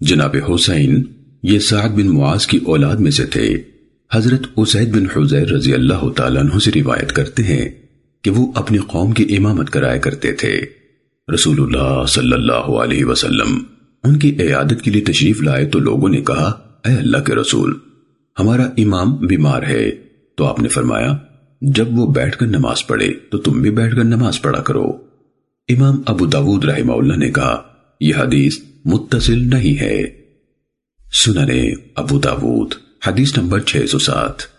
جناب حسین، یہ سعد بن معاذ کی اولاد میں سے تھے۔ حضرت اسید بن حضیر رضی اللہ تعالیٰ عنہ سے روایت کرتے ہیں کہ وہ اپنی قوم کی امامت کرایا کرتے تھے۔ رسول اللہ صلی اللہ علیہ وسلم ان کی عیادت کے لیے تشریف لائے تو لوگوں نے کہا، اے اللہ کے رسول، ہمارا امام بیمار ہے۔ تو آپ نے فرمایا، جب وہ بیٹھ کر نماز پڑھے تو تم بھی بیٹھ کر نماز پڑھا کرو۔ امام ابو داود رحمہ اللہ نے کہا یہ حدیث متصل نہیں ہے۔ سننے ابو داود حدیث نمبر 607